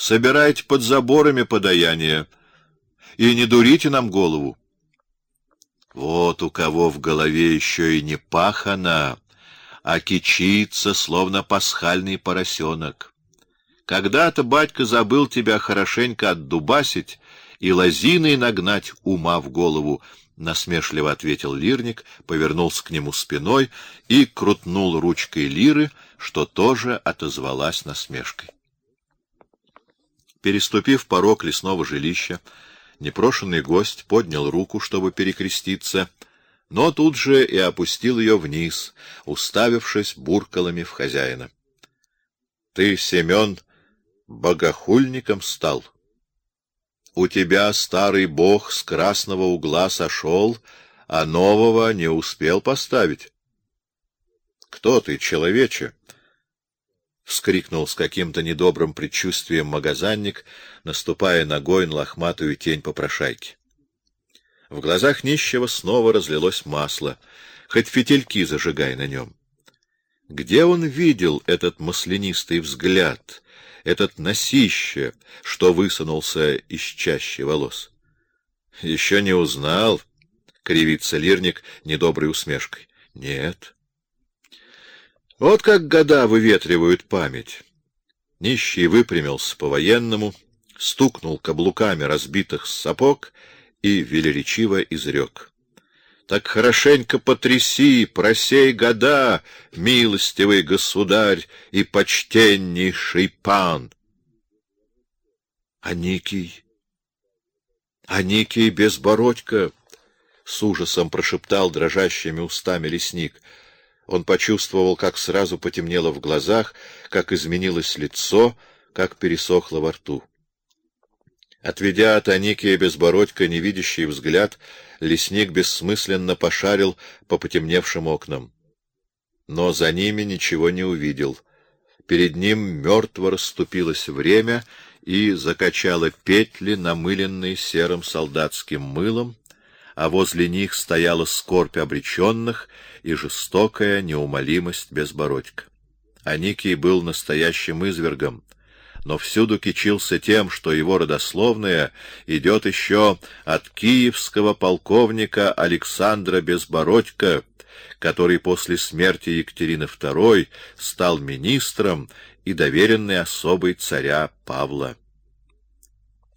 Собирайте под заборами подаяние и не дурите нам голову. Вот у кого в голове еще и не пахана, а кичится, словно пасхальный поросенок. Когда-то батька забыл тебя хорошенько отдубасить и лозиной нагнать ума в голову, — насмешливо ответил лирник, повернулся к нему спиной и крутнул ручкой лиры, что тоже отозвалась насмешкой. Переступив порог лесного жилища, непрошенный гость поднял руку, чтобы перекреститься, но тут же и опустил ее вниз, уставившись буркалами в хозяина. — Ты, Семен, богохульником стал? У тебя старый бог с красного угла сошел, а нового не успел поставить. — Кто ты, человече? — вскрикнул с каким-то недобрым предчувствием магазанник, наступая ногой на лохматую тень попрошайки. В глазах нищего снова разлилось масло, хоть фитильки зажигай на нем. Где он видел этот маслянистый взгляд, этот носище, что высунулся из чащи волос? Еще не узнал, — кривится лирник недоброй усмешкой. Нет. Вот как года выветривают память. Нищий выпрямился по-военному, стукнул каблуками разбитых сапог и велеречиво изрек. Так хорошенько потряси, просей года, милостивый государь и почтеннейший пан. А Никий, а Никий безбородько, с ужасом прошептал дрожащими устами лесник. Он почувствовал, как сразу потемнело в глазах, как изменилось лицо, как пересохло во рту. Отведя от Аникия безбородька невидящий взгляд, лесник бессмысленно пошарил по потемневшим окнам. Но за ними ничего не увидел. Перед ним мертво расступилось время и закачало петли, намыленные серым солдатским мылом, а возле них стояла скорбь обреченных и жестокая неумолимость безбородька. Аникий был настоящим извергом, но всюду кичился тем, что его родословная идет еще от киевского полковника Александра Безбородько, который после смерти Екатерины II стал министром и доверенной особой царя Павла.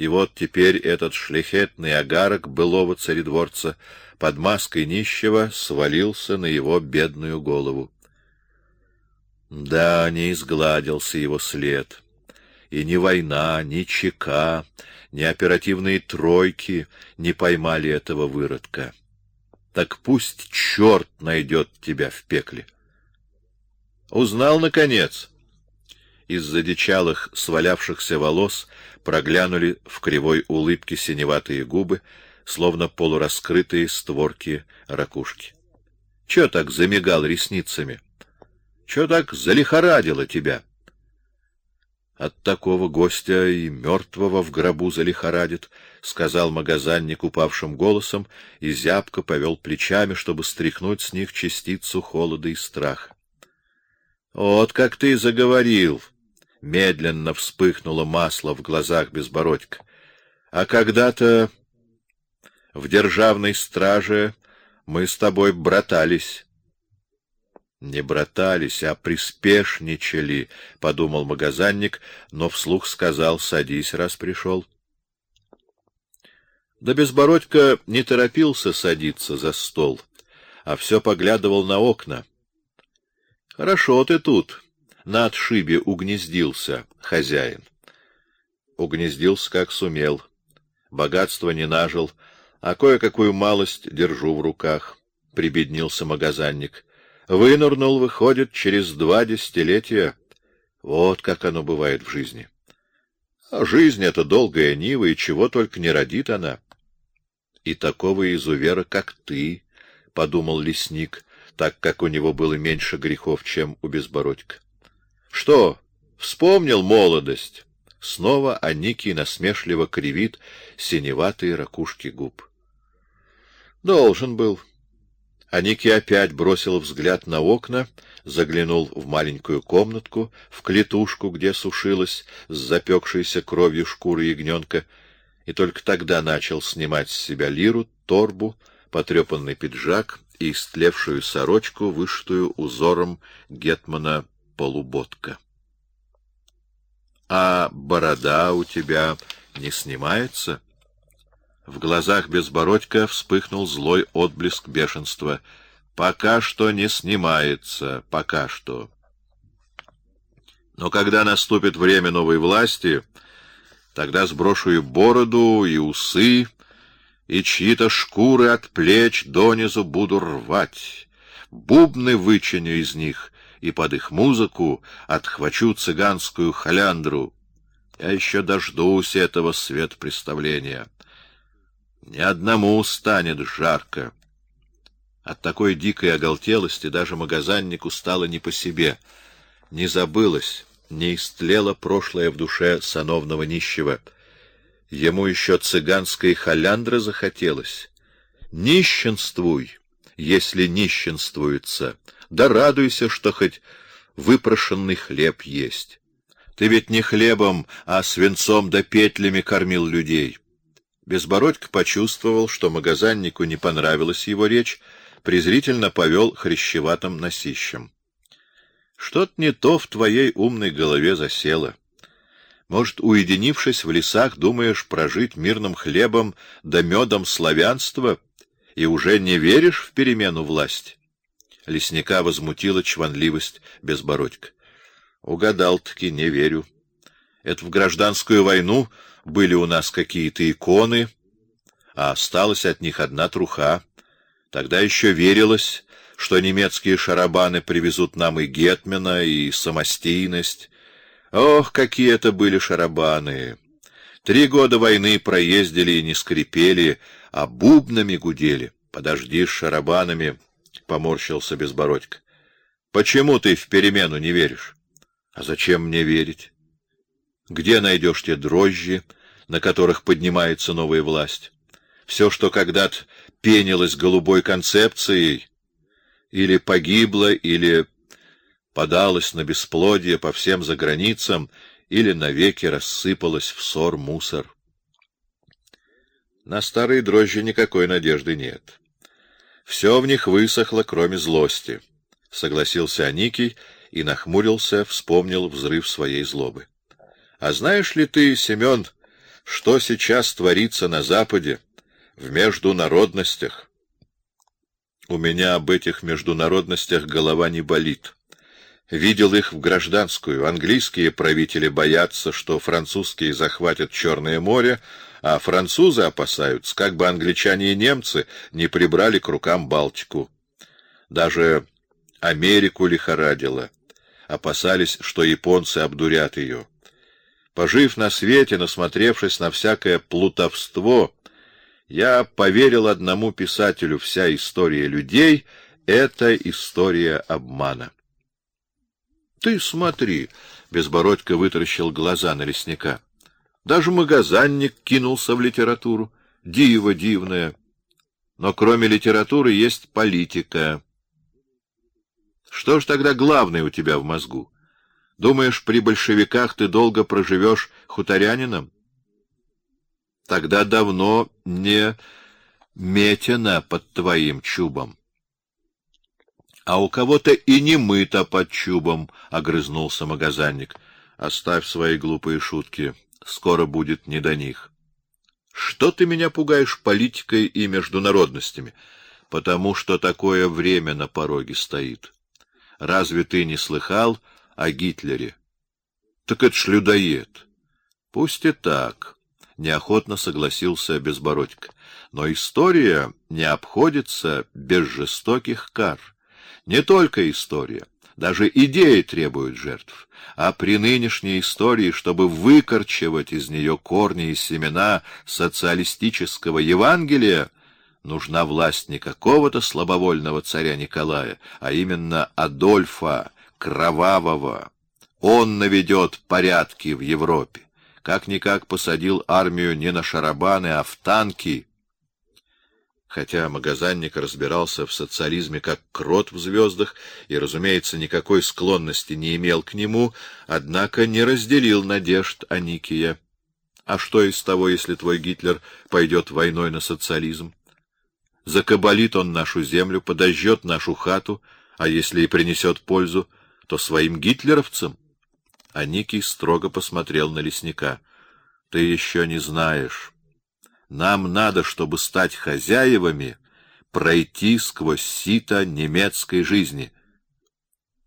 И вот теперь этот шляхетный агарок былого царедворца под маской нищего свалился на его бедную голову. Да, не изгладился его след и ни война, ни ЧК, ни оперативные тройки не поймали этого выродка. Так пусть черт найдет тебя в пекле. Узнал, наконец. Из задичалых, свалявшихся волос проглянули в кривой улыбке синеватые губы, словно полураскрытые створки ракушки. Чё так замигал ресницами? Чё так залихорадило тебя? — от такого гостя и мертвого в гробу залихорадит, — сказал магазанник упавшим голосом и зябко повел плечами, чтобы стряхнуть с них частицу холода и страха. — Вот как ты заговорил! — медленно вспыхнуло масло в глазах безбородька. — А когда-то в державной страже мы с тобой братались. Не братались, а приспешничали, — подумал магазанник, но вслух сказал, — садись, раз пришел. Да Безбородько не торопился садиться за стол, а все поглядывал на окна. — Хорошо ты тут, на отшибе угнездился, хозяин. Угнездился, как сумел. Богатства не нажил, а кое-какую малость держу в руках, — прибеднился магазанник. Вынырнул, выходит, через два десятилетия. Вот как оно бывает в жизни. А жизнь — это долгая нива, и чего только не родит она. И такого изувера, как ты, — подумал лесник, так как у него было меньше грехов, чем у безбородька. Что, вспомнил молодость? Снова Аникий насмешливо кривит синеватые ракушки губ. Должен был. Аники опять бросил взгляд на окна, заглянул в маленькую комнатку, в клетушку, где сушилась с запекшейся кровью шкура ягненка, и только тогда начал снимать с себя лиру, торбу, потрепанный пиджак и истлевшую сорочку, вышитую узором гетмана полуботка. — А борода у тебя не снимается? — в глазах Безбородька вспыхнул злой отблеск бешенства. Пока что не снимается, пока что. Но когда наступит время новой власти, тогда сброшу и бороду, и усы, и чьи-то шкуры от плеч донизу буду рвать. Бубны вычиню из них, и под их музыку отхвачу цыганскую халяндру. Я еще дождусь этого свет представления. Ни одному станет жарко. От такой дикой оголтелости даже магазиннику стало не по себе. Не забылось, не истлело прошлое в душе сановного нищего. Ему еще цыганской халяндры захотелось. Нищенствуй, если нищенствуется, да радуйся, что хоть выпрошенный хлеб есть. Ты ведь не хлебом, а свинцом да петлями кормил людей. Безбородько почувствовал, что магазиннику не понравилась его речь, презрительно повел хрящеватым носищем. Что-то не то в твоей умной голове засело. Может, уединившись в лесах, думаешь прожить мирным хлебом да медом славянства и уже не веришь в перемену власти? Лесника возмутила чванливость Безбородька. Угадал-таки, не верю. Это в гражданскую войну были у нас какие-то иконы, а осталась от них одна труха. Тогда еще верилось, что немецкие шарабаны привезут нам и гетмена, и самостийность. Ох, какие это были шарабаны! Три года войны проездили и не скрипели, а бубнами гудели. Подожди шарабанами, — поморщился Безбородько. — Почему ты в перемену не веришь? — А зачем мне верить? Где найдешь те дрожжи, на которых поднимается новая власть? Все, что когда-то пенилось голубой концепцией, или погибло, или подалось на бесплодие по всем заграницам, или навеки рассыпалось в сор мусор. На старые дрожжи никакой надежды нет. Все в них высохло, кроме злости. Согласился Аникий и нахмурился, вспомнил взрыв своей злобы. А знаешь ли ты, Семен, что сейчас творится на Западе, в международностях? У меня об этих международностях голова не болит. Видел их в гражданскую. Английские правители боятся, что французские захватят Черное море, а французы опасаются, как бы англичане и немцы не прибрали к рукам Балтику. Даже Америку лихорадило. Опасались, что японцы обдурят ее. Пожив на свете, насмотревшись на всякое плутовство, я поверил одному писателю: вся история людей это история обмана. Ты смотри, Безбородько вытаращил глаза на лесника. Даже магазинник кинулся в литературу. Диво дивное. Но кроме литературы есть политика. Что ж тогда главное у тебя в мозгу? Думаешь, при большевиках ты долго проживешь хуторянином? Тогда давно не метено под твоим чубом. А у кого-то и не мыто под чубом, огрызнулся магазинник. Оставь свои глупые шутки, скоро будет не до них. Что ты меня пугаешь политикой и международностями? Потому что такое время на пороге стоит. Разве ты не слыхал о Гитлере. Так это ж. Пусть и так, неохотно согласился Безбородько. Но история не обходится без жестоких кар. Не только история, даже идеи требуют жертв. А при нынешней истории, чтобы выкорчевать из нее корни и семена социалистического Евангелия, нужна власть не какого-то слабовольного царя Николая, а именно Адольфа кровавого. Он наведет порядки в Европе. Как никак посадил армию не на шарабаны, а в танки. Хотя магазинник разбирался в социализме как крот в звездах и, разумеется, никакой склонности не имел к нему, однако не разделил надежд Аникия. А что из того, если твой Гитлер пойдет войной на социализм? Закабалит он нашу землю, подожжет нашу хату, а если и принесет пользу, то своим гитлеровцам. Аникий строго посмотрел на лесника. — Ты еще не знаешь. Нам надо, чтобы стать хозяевами, пройти сквозь сито немецкой жизни —